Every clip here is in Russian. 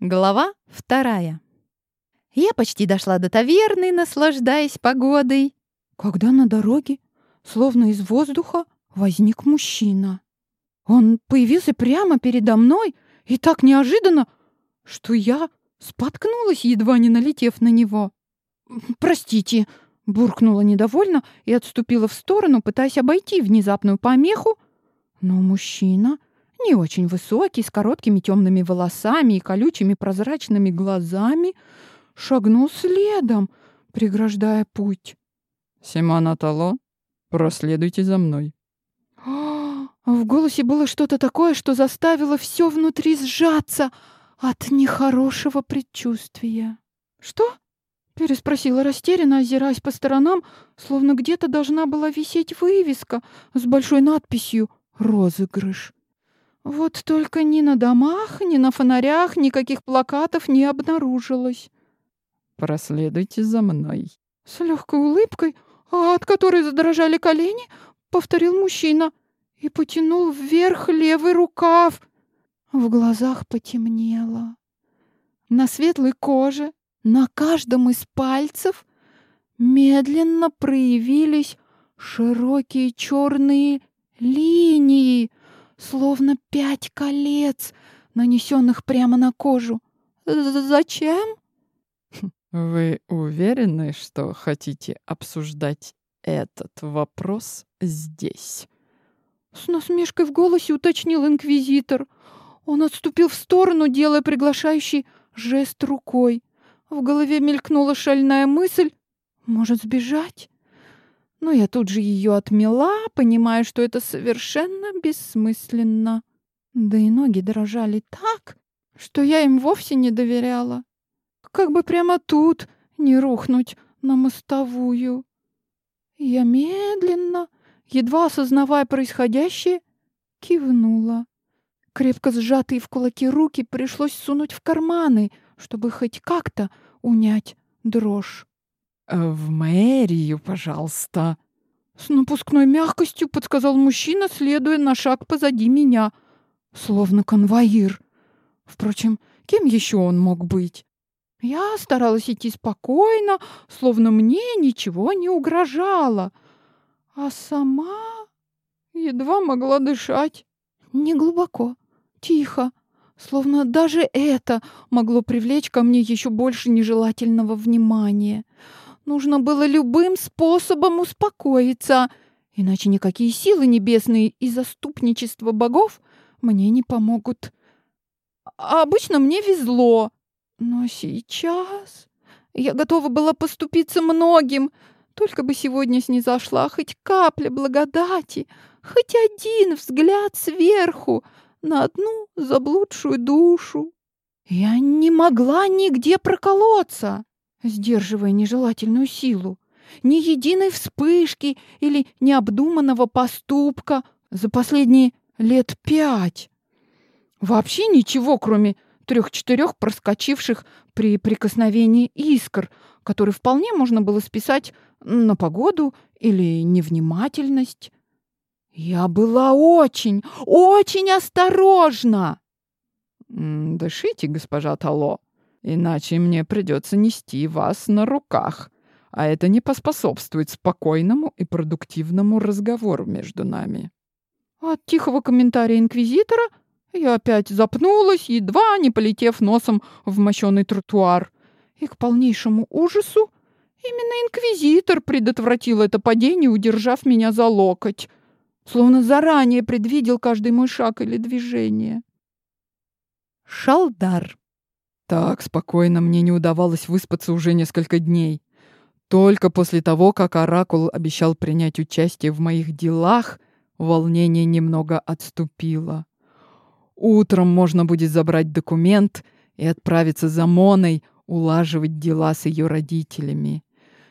Глава вторая. Я почти дошла до таверны, наслаждаясь погодой, когда на дороге, словно из воздуха, возник мужчина. Он появился прямо передо мной и так неожиданно, что я споткнулась, едва не налетев на него. «Простите», — буркнула недовольно и отступила в сторону, пытаясь обойти внезапную помеху, но мужчина не очень высокий, с короткими темными волосами и колючими прозрачными глазами, шагнул следом, преграждая путь. «Симона Тало, проследуйте за мной». В голосе было что-то такое, что заставило все внутри сжаться от нехорошего предчувствия. «Что?» — переспросила растерянно, озираясь по сторонам, словно где-то должна была висеть вывеска с большой надписью «Розыгрыш». Вот только ни на домах, ни на фонарях никаких плакатов не обнаружилось. «Проследуйте за мной». С легкой улыбкой, а от которой задрожали колени, повторил мужчина и потянул вверх левый рукав. В глазах потемнело. На светлой коже, на каждом из пальцев медленно проявились широкие черные линии, словно пять колец, нанесенных прямо на кожу. Зачем? Вы уверены, что хотите обсуждать этот вопрос здесь? С насмешкой в голосе уточнил инквизитор. Он отступил в сторону, делая приглашающий жест рукой. В голове мелькнула шальная мысль. Может сбежать? Но я тут же ее отмела, понимая, что это совершенно бессмысленно. Да и ноги дрожали так, что я им вовсе не доверяла. Как бы прямо тут не рухнуть на мостовую. Я медленно, едва осознавая происходящее, кивнула. Крепко сжатые в кулаки руки пришлось сунуть в карманы, чтобы хоть как-то унять дрожь. «В мэрию, пожалуйста». С напускной мягкостью подсказал мужчина, следуя на шаг позади меня, словно конвоир. Впрочем, кем еще он мог быть? Я старалась идти спокойно, словно мне ничего не угрожало, а сама едва могла дышать. Не глубоко, тихо, словно даже это могло привлечь ко мне еще больше нежелательного внимания. Нужно было любым способом успокоиться, иначе никакие силы небесные и заступничество богов мне не помогут. А обычно мне везло, но сейчас я готова была поступиться многим, только бы сегодня снизошла хоть капля благодати, хоть один взгляд сверху на одну заблудшую душу. Я не могла нигде проколоться сдерживая нежелательную силу. Ни единой вспышки или необдуманного поступка за последние лет пять. Вообще ничего, кроме трех-четырех проскочивших при прикосновении искр, которые вполне можно было списать на погоду или невнимательность. Я была очень, очень осторожна. «Дышите, госпожа Тало», Иначе мне придется нести вас на руках, а это не поспособствует спокойному и продуктивному разговору между нами». От тихого комментария инквизитора я опять запнулась, едва не полетев носом в мощенный тротуар. И к полнейшему ужасу именно инквизитор предотвратил это падение, удержав меня за локоть, словно заранее предвидел каждый мой шаг или движение. Шалдар. Так спокойно мне не удавалось выспаться уже несколько дней. Только после того, как Оракул обещал принять участие в моих делах, волнение немного отступило. Утром можно будет забрать документ и отправиться за Моной, улаживать дела с ее родителями.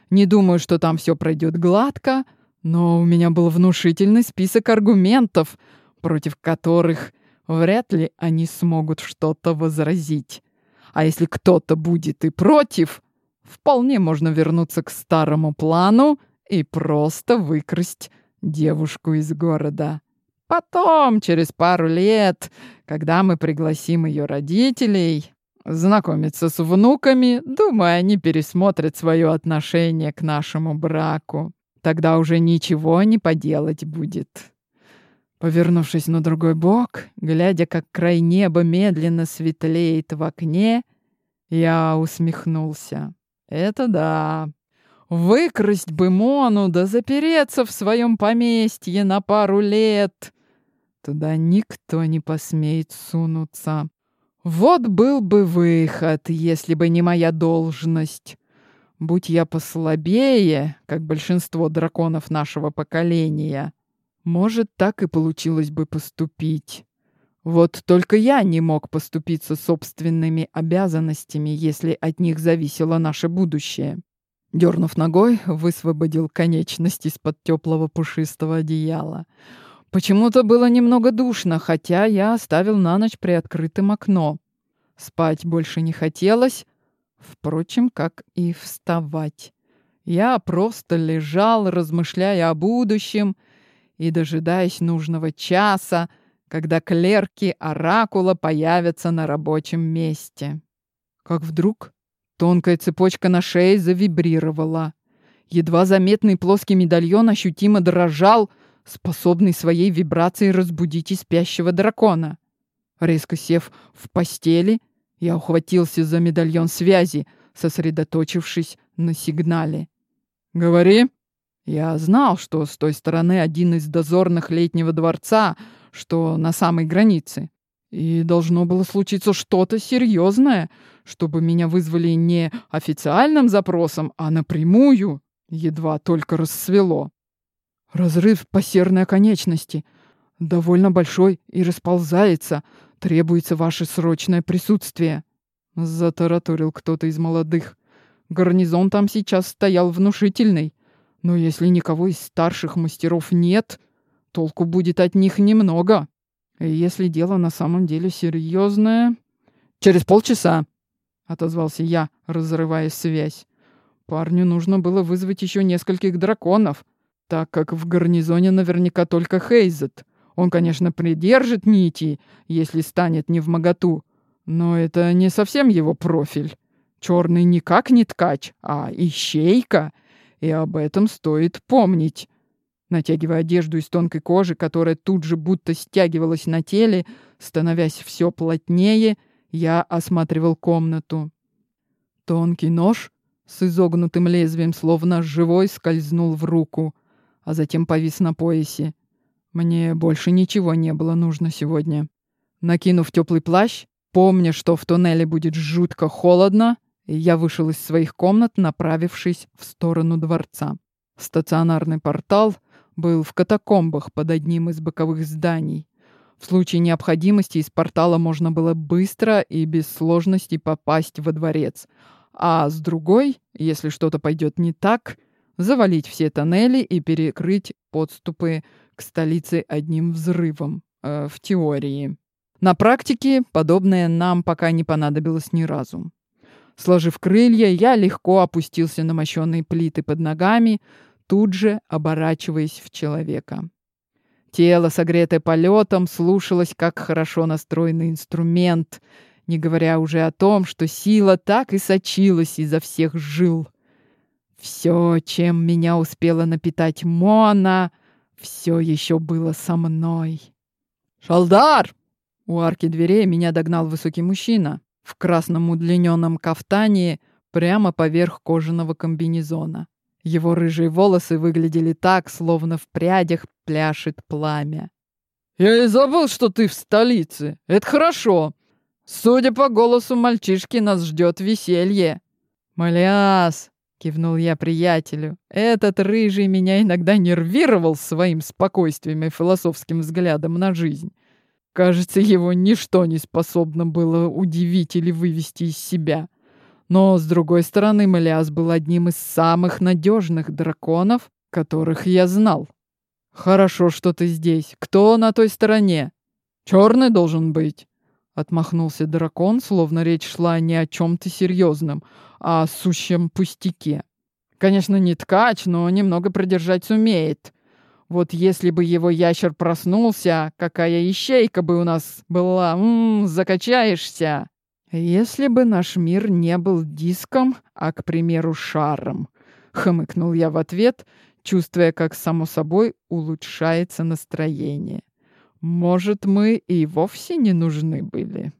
Не думаю, что там все пройдет гладко, но у меня был внушительный список аргументов, против которых вряд ли они смогут что-то возразить. А если кто-то будет и против, вполне можно вернуться к старому плану и просто выкрасть девушку из города. Потом, через пару лет, когда мы пригласим ее родителей, знакомиться с внуками, думаю, они пересмотрят свое отношение к нашему браку. Тогда уже ничего не поделать будет. Повернувшись на другой бок, глядя, как край неба медленно светлеет в окне, я усмехнулся. Это да. Выкрасть бы Мону да запереться в своем поместье на пару лет. Туда никто не посмеет сунуться. Вот был бы выход, если бы не моя должность. Будь я послабее, как большинство драконов нашего поколения, может, так и получилось бы поступить. Вот только я не мог поступиться собственными обязанностями, если от них зависело наше будущее. Дернув ногой, высвободил конечность из-под теплого пушистого одеяла. Почему-то было немного душно, хотя я оставил на ночь приоткрытым окно. Спать больше не хотелось, впрочем, как и вставать. Я просто лежал, размышляя о будущем и дожидаясь нужного часа, когда клерки Оракула появятся на рабочем месте. Как вдруг тонкая цепочка на шее завибрировала. Едва заметный плоский медальон ощутимо дрожал, способный своей вибрацией разбудить и спящего дракона. Резко сев в постели, я ухватился за медальон связи, сосредоточившись на сигнале. «Говори!» Я знал, что с той стороны один из дозорных летнего дворца, что на самой границе. И должно было случиться что-то серьезное, чтобы меня вызвали не официальным запросом, а напрямую. Едва только рассвело. Разрыв по конечности. Довольно большой и расползается. Требуется ваше срочное присутствие. Затараторил кто-то из молодых. Гарнизон там сейчас стоял внушительный. Но если никого из старших мастеров нет, толку будет от них немного. И если дело на самом деле серьезное... Через полчаса, отозвался я, разрывая связь. Парню нужно было вызвать еще нескольких драконов, так как в гарнизоне наверняка только Хейзет. Он, конечно, придержит нити, если станет не в моготу, но это не совсем его профиль. Черный никак не ткач, а ищейка — и об этом стоит помнить. Натягивая одежду из тонкой кожи, которая тут же будто стягивалась на теле, становясь все плотнее, я осматривал комнату. Тонкий нож с изогнутым лезвием, словно живой, скользнул в руку, а затем повис на поясе. Мне больше ничего не было нужно сегодня. Накинув теплый плащ, помня, что в туннеле будет жутко холодно, я вышел из своих комнат, направившись в сторону дворца. Стационарный портал был в катакомбах под одним из боковых зданий. В случае необходимости из портала можно было быстро и без сложностей попасть во дворец. А с другой, если что-то пойдет не так, завалить все тоннели и перекрыть подступы к столице одним взрывом. Э, в теории. На практике подобное нам пока не понадобилось ни разу. Сложив крылья, я легко опустился на мощенные плиты под ногами, тут же оборачиваясь в человека. Тело, согретое полетом, слушалось, как хорошо настроенный инструмент, не говоря уже о том, что сила так и сочилась изо всех жил. Все, чем меня успела напитать Мона, все еще было со мной. «Шалдар!» У арки дверей меня догнал высокий мужчина в красном удлиненном кафтане прямо поверх кожаного комбинезона. Его рыжие волосы выглядели так, словно в прядях пляшет пламя. «Я и забыл, что ты в столице. Это хорошо. Судя по голосу мальчишки, нас ждет веселье». «Маляс!» — кивнул я приятелю. «Этот рыжий меня иногда нервировал своим спокойствием и философским взглядом на жизнь. Кажется, его ничто не способно было удивить или вывести из себя. Но, с другой стороны, Малиас был одним из самых надежных драконов, которых я знал. «Хорошо, что ты здесь. Кто на той стороне?» «Черный должен быть», — отмахнулся дракон, словно речь шла не о чем-то серьезном, а о сущем пустяке. «Конечно, не ткач, но немного продержать сумеет. Вот если бы его ящер проснулся, какая ищейка бы у нас была, м-м, закачаешься. Если бы наш мир не был диском, а, к примеру, шаром, хмыкнул я в ответ, чувствуя, как само собой улучшается настроение. Может, мы и вовсе не нужны были.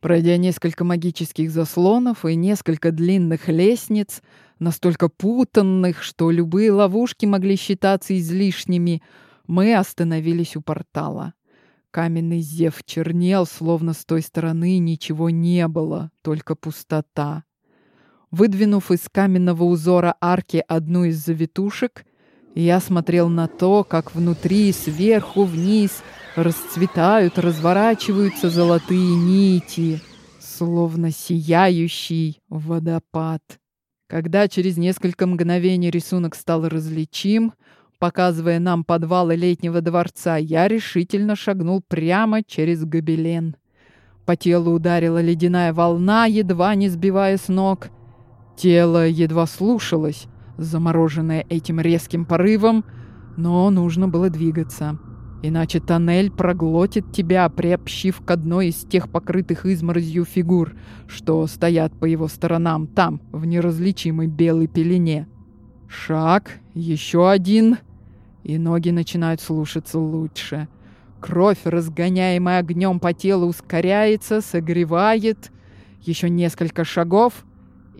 Пройдя несколько магических заслонов и несколько длинных лестниц, настолько путанных, что любые ловушки могли считаться излишними, мы остановились у портала. Каменный зев чернел, словно с той стороны ничего не было, только пустота. Выдвинув из каменного узора арки одну из завитушек, я смотрел на то, как внутри, сверху вниз расцветают, разворачиваются золотые нити, словно сияющий водопад. Когда через несколько мгновений рисунок стал различим, показывая нам подвалы летнего дворца, я решительно шагнул прямо через гобелен. По телу ударила ледяная волна, едва не сбивая с ног. Тело едва слушалось, замороженное этим резким порывом, но нужно было двигаться. Иначе тоннель проглотит тебя, приобщив к одной из тех покрытых изморозью фигур, что стоят по его сторонам там, в неразличимой белой пелене. Шаг, еще один, и ноги начинают слушаться лучше. Кровь, разгоняемая огнем по телу, ускоряется, согревает. Еще несколько шагов,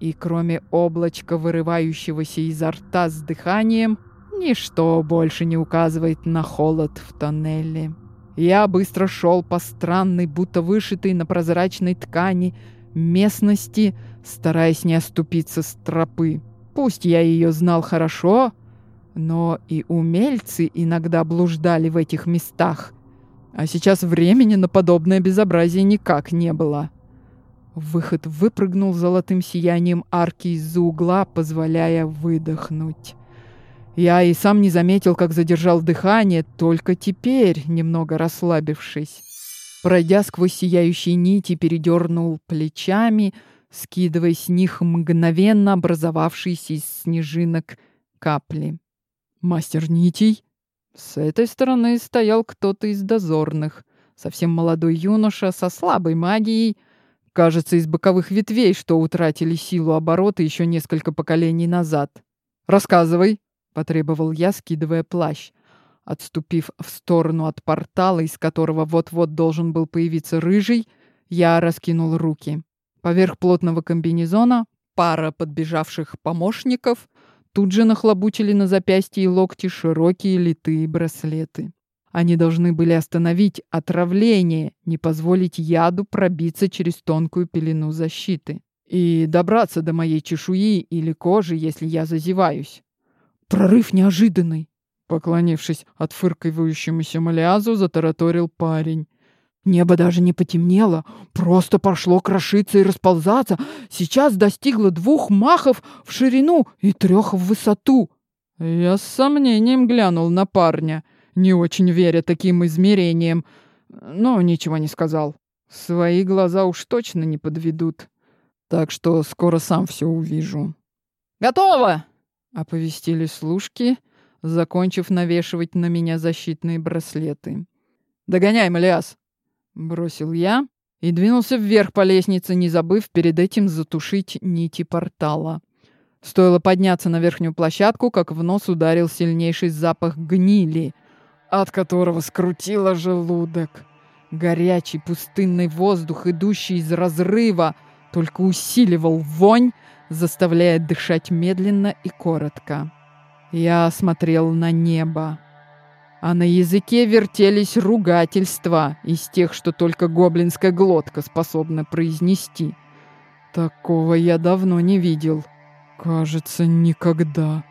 и кроме облачка, вырывающегося изо рта с дыханием, ничто больше не указывает на холод в тоннеле. Я быстро шел по странной, будто вышитой на прозрачной ткани местности, стараясь не оступиться с тропы. Пусть я ее знал хорошо, но и умельцы иногда блуждали в этих местах. А сейчас времени на подобное безобразие никак не было. Выход выпрыгнул золотым сиянием арки из-за угла, позволяя выдохнуть. Я и сам не заметил, как задержал дыхание, только теперь, немного расслабившись. Пройдя сквозь сияющие нити, передернул плечами, скидывая с них мгновенно образовавшиеся из снежинок капли. «Мастер нитей?» С этой стороны стоял кто-то из дозорных, совсем молодой юноша со слабой магией, Кажется, из боковых ветвей, что утратили силу оборота еще несколько поколений назад. «Рассказывай», — потребовал я, скидывая плащ. Отступив в сторону от портала, из которого вот-вот должен был появиться рыжий, я раскинул руки. Поверх плотного комбинезона пара подбежавших помощников тут же нахлобучили на запястье и локти широкие литые браслеты. Они должны были остановить отравление, не позволить яду пробиться через тонкую пелену защиты и добраться до моей чешуи или кожи, если я зазеваюсь. Прорыв неожиданный. Поклонившись отфыркивающемуся Малиазу, затараторил парень. Небо даже не потемнело, просто пошло крошиться и расползаться. Сейчас достигло двух махов в ширину и трех в высоту. Я с сомнением глянул на парня — не очень веря таким измерениям, но ничего не сказал. Свои глаза уж точно не подведут. Так что скоро сам все увижу. «Готово!» — оповестили служки, закончив навешивать на меня защитные браслеты. «Догоняй, Малиас!» — бросил я и двинулся вверх по лестнице, не забыв перед этим затушить нити портала. Стоило подняться на верхнюю площадку, как в нос ударил сильнейший запах гнили — от которого скрутило желудок. Горячий пустынный воздух, идущий из разрыва, только усиливал вонь, заставляя дышать медленно и коротко. Я смотрел на небо. А на языке вертелись ругательства из тех, что только гоблинская глотка способна произнести. Такого я давно не видел. Кажется, никогда.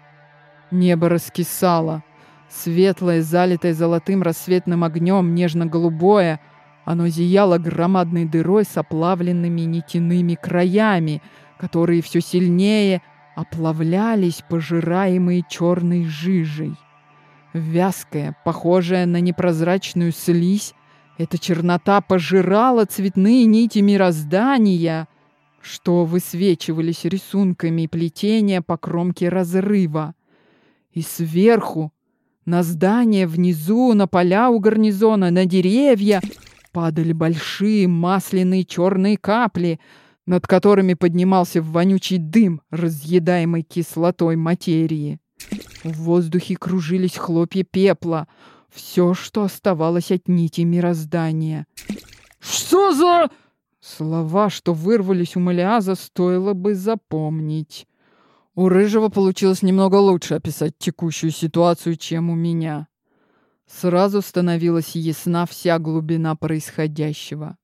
Небо раскисало. Светлое, залитое золотым рассветным огнем, нежно-голубое, оно зияло громадной дырой с оплавленными нитяными краями, которые все сильнее оплавлялись, пожираемые черной жижей. Вязкая, похожая на непрозрачную слизь, эта чернота пожирала цветные нити мироздания, что высвечивались рисунками плетения по кромке разрыва. И сверху на здание внизу, на поля у гарнизона, на деревья падали большие масляные черные капли, над которыми поднимался вонючий дым, разъедаемый кислотой материи. В воздухе кружились хлопья пепла, все, что оставалось от нити мироздания. «Что за...» Слова, что вырвались у Малиаза, стоило бы запомнить. У Рыжего получилось немного лучше описать текущую ситуацию, чем у меня. Сразу становилась ясна вся глубина происходящего.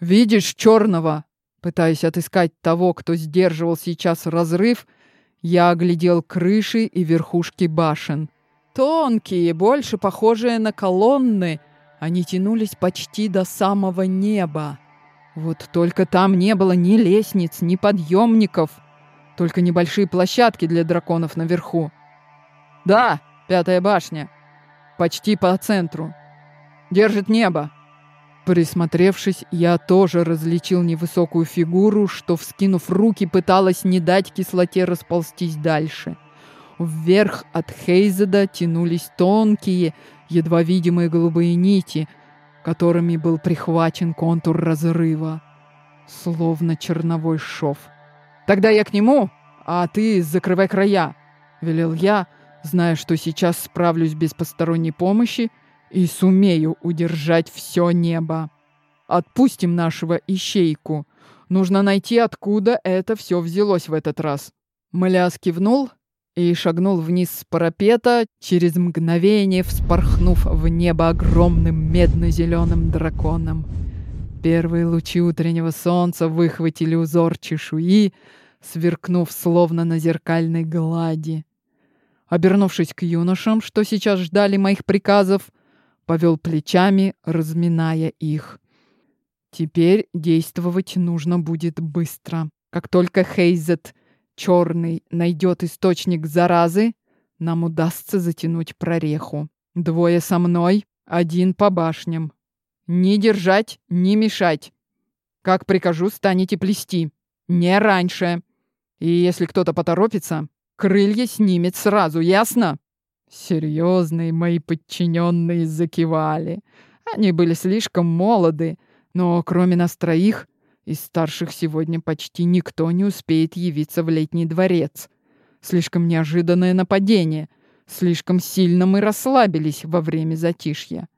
«Видишь черного?» Пытаясь отыскать того, кто сдерживал сейчас разрыв, я оглядел крыши и верхушки башен. Тонкие, больше похожие на колонны, они тянулись почти до самого неба. Вот только там не было ни лестниц, ни подъемников, только небольшие площадки для драконов наверху. Да, пятая башня. Почти по центру. Держит небо. Присмотревшись, я тоже различил невысокую фигуру, что, вскинув руки, пыталась не дать кислоте расползтись дальше. Вверх от Хейзеда тянулись тонкие, едва видимые голубые нити — которыми был прихвачен контур разрыва, словно черновой шов. «Тогда я к нему, а ты закрывай края», — велел я, зная, что сейчас справлюсь без посторонней помощи и сумею удержать все небо. «Отпустим нашего ищейку. Нужно найти, откуда это все взялось в этот раз». Маляс кивнул и шагнул вниз с парапета, через мгновение вспорхнув в небо огромным медно-зеленым драконом. Первые лучи утреннего солнца выхватили узор чешуи, сверкнув словно на зеркальной глади. Обернувшись к юношам, что сейчас ждали моих приказов, повел плечами, разминая их. Теперь действовать нужно будет быстро. Как только Хейзет черный найдет источник заразы, нам удастся затянуть прореху. Двое со мной, один по башням. Не держать, не мешать. Как прикажу, станете плести. Не раньше. И если кто-то поторопится, крылья снимет сразу, ясно? Серьезные мои подчиненные закивали. Они были слишком молоды, но кроме нас троих из старших сегодня почти никто не успеет явиться в летний дворец. Слишком неожиданное нападение. Слишком сильно мы расслабились во время затишья.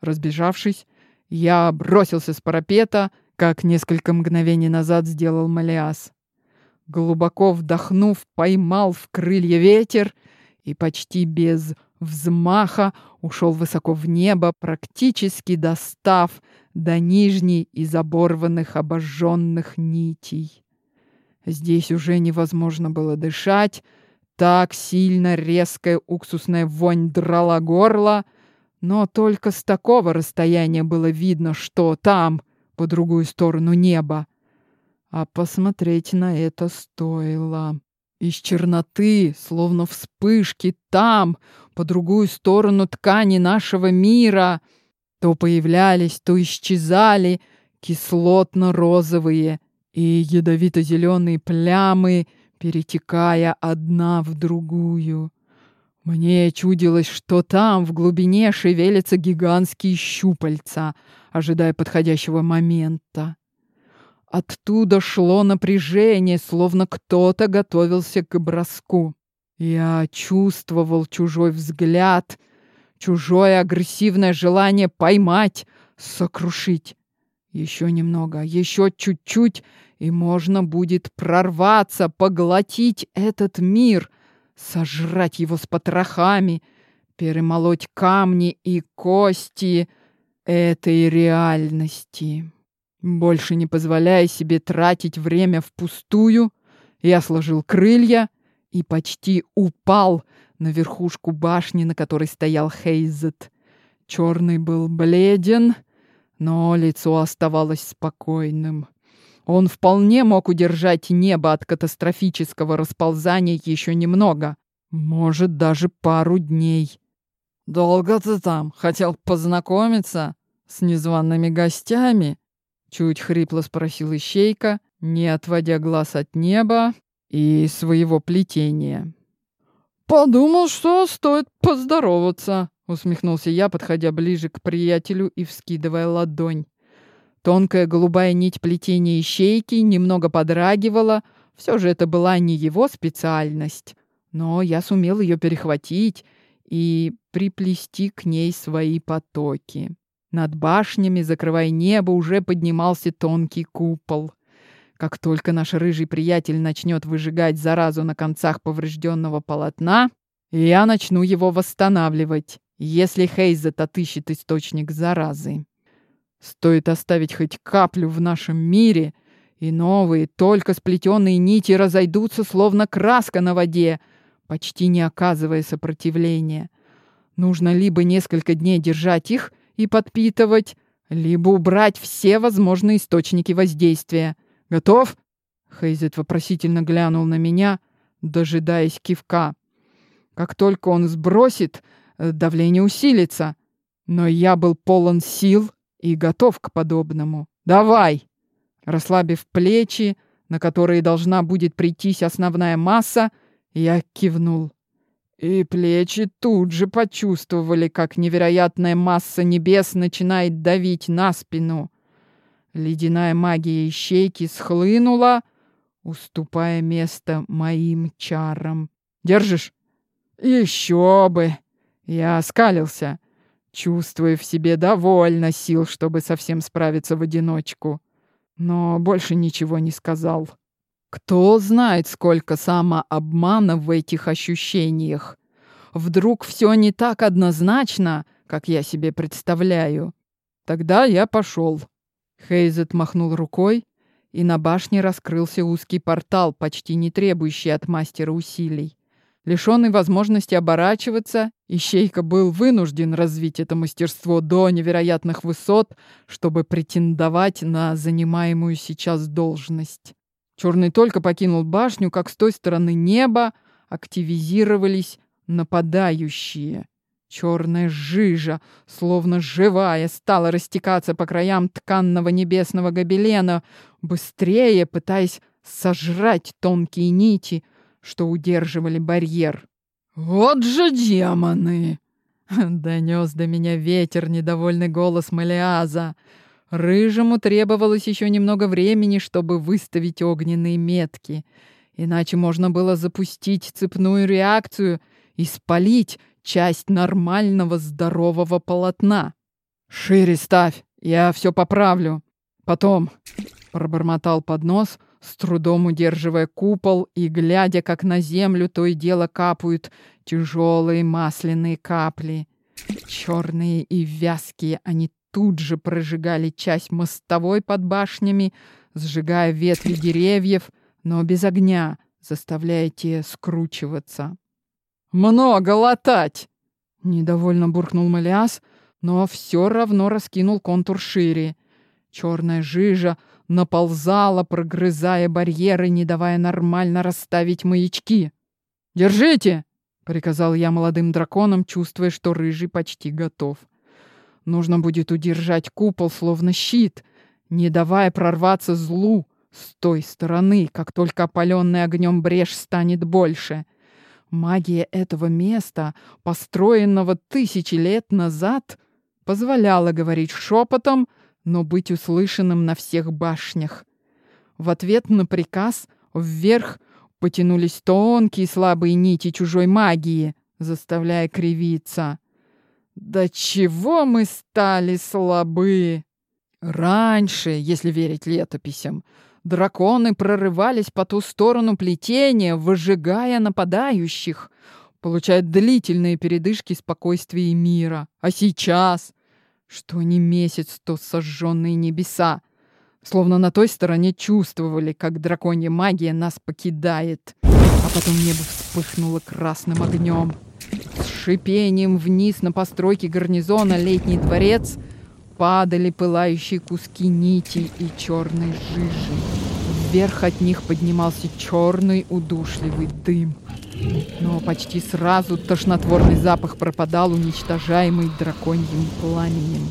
Разбежавшись, я бросился с парапета, как несколько мгновений назад сделал Малиас. Глубоко вдохнув, поймал в крылья ветер и почти без взмаха ушел высоко в небо, практически достав до нижней из оборванных обожженных нитей. Здесь уже невозможно было дышать, так сильно резкая уксусная вонь драла горло, но только с такого расстояния было видно, что там, по другую сторону неба. А посмотреть на это стоило. Из черноты, словно вспышки, там, по другую сторону ткани нашего мира, то появлялись, то исчезали кислотно-розовые и ядовито-зеленые плямы, перетекая одна в другую. Мне чудилось, что там в глубине шевелятся гигантские щупальца, ожидая подходящего момента. Оттуда шло напряжение, словно кто-то готовился к броску. Я чувствовал чужой взгляд, чужое агрессивное желание поймать, сокрушить. Еще немного, еще чуть-чуть, и можно будет прорваться, поглотить этот мир, сожрать его с потрохами, перемолоть камни и кости этой реальности. Больше не позволяя себе тратить время впустую, я сложил крылья и почти упал на верхушку башни, на которой стоял Хейзет. Черный был бледен, но лицо оставалось спокойным. Он вполне мог удержать небо от катастрофического расползания еще немного, может, даже пару дней. «Долго ты там? Хотел познакомиться с незваными гостями?» Чуть хрипло спросил Ищейка, не отводя глаз от неба и своего плетения. «Подумал, что стоит поздороваться», — усмехнулся я, подходя ближе к приятелю и вскидывая ладонь. Тонкая голубая нить плетения ищейки немного подрагивала. Все же это была не его специальность. Но я сумел ее перехватить и приплести к ней свои потоки. Над башнями, закрывая небо, уже поднимался тонкий купол. Как только наш рыжий приятель начнет выжигать заразу на концах поврежденного полотна, я начну его восстанавливать, если Хейзет отыщет источник заразы. Стоит оставить хоть каплю в нашем мире, и новые, только сплетенные нити разойдутся, словно краска на воде, почти не оказывая сопротивления. Нужно либо несколько дней держать их и подпитывать, либо убрать все возможные источники воздействия. Готов? Хейзет вопросительно глянул на меня, дожидаясь кивка. Как только он сбросит, давление усилится. Но я был полон сил и готов к подобному. Давай! Расслабив плечи, на которые должна будет прийтись основная масса, я кивнул. И плечи тут же почувствовали, как невероятная масса небес начинает давить на спину. Ледяная магия ищейки схлынула, уступая место моим чарам. «Держишь?» «Еще бы!» Я оскалился чувствуя в себе довольно сил, чтобы совсем справиться в одиночку. Но больше ничего не сказал. Кто знает, сколько самообмана в этих ощущениях. Вдруг все не так однозначно, как я себе представляю. Тогда я пошел. Хейзет махнул рукой, и на башне раскрылся узкий портал, почти не требующий от мастера усилий. Лишенный возможности оборачиваться, Ищейка был вынужден развить это мастерство до невероятных высот, чтобы претендовать на занимаемую сейчас должность. Черный только покинул башню, как с той стороны неба активизировались нападающие. Черная жижа, словно живая, стала растекаться по краям тканного небесного гобелена, быстрее пытаясь сожрать тонкие нити, что удерживали барьер. «Вот же демоны!» — донес до меня ветер недовольный голос Малиаза. Рыжему требовалось еще немного времени, чтобы выставить огненные метки. Иначе можно было запустить цепную реакцию и спалить часть нормального здорового полотна. «Шире ставь, я все поправлю. Потом», — пробормотал под нос, — с трудом удерживая купол и глядя, как на землю то и дело капают тяжелые масляные капли. Черные и вязкие они тут же прожигали часть мостовой под башнями, сжигая ветви деревьев, но без огня, заставляя те скручиваться. «Много латать!» — недовольно буркнул Малиас, но все равно раскинул контур шире. Черная жижа наползала, прогрызая барьеры, не давая нормально расставить маячки. «Держите!» — приказал я молодым драконам, чувствуя, что рыжий почти готов. Нужно будет удержать купол, словно щит, не давая прорваться злу с той стороны, как только опаленный огнем брешь станет больше. Магия этого места, построенного тысячи лет назад, позволяла говорить шепотом, но быть услышанным на всех башнях. В ответ на приказ вверх потянулись тонкие слабые нити чужой магии, заставляя кривиться. «Да чего мы стали слабы!» Раньше, если верить летописям, драконы прорывались по ту сторону плетения, выжигая нападающих, получая длительные передышки спокойствия и мира. А сейчас что не месяц, то сожженные небеса. Словно на той стороне чувствовали, как драконья магия нас покидает. А потом небо вспыхнуло красным огнем. С шипением вниз на постройке гарнизона летний дворец падали пылающие куски нити и черной жижи. Вверх от них поднимался черный удушливый дым. Но почти сразу тошнотворный запах пропадал, уничтожаемый драконьим пламенем.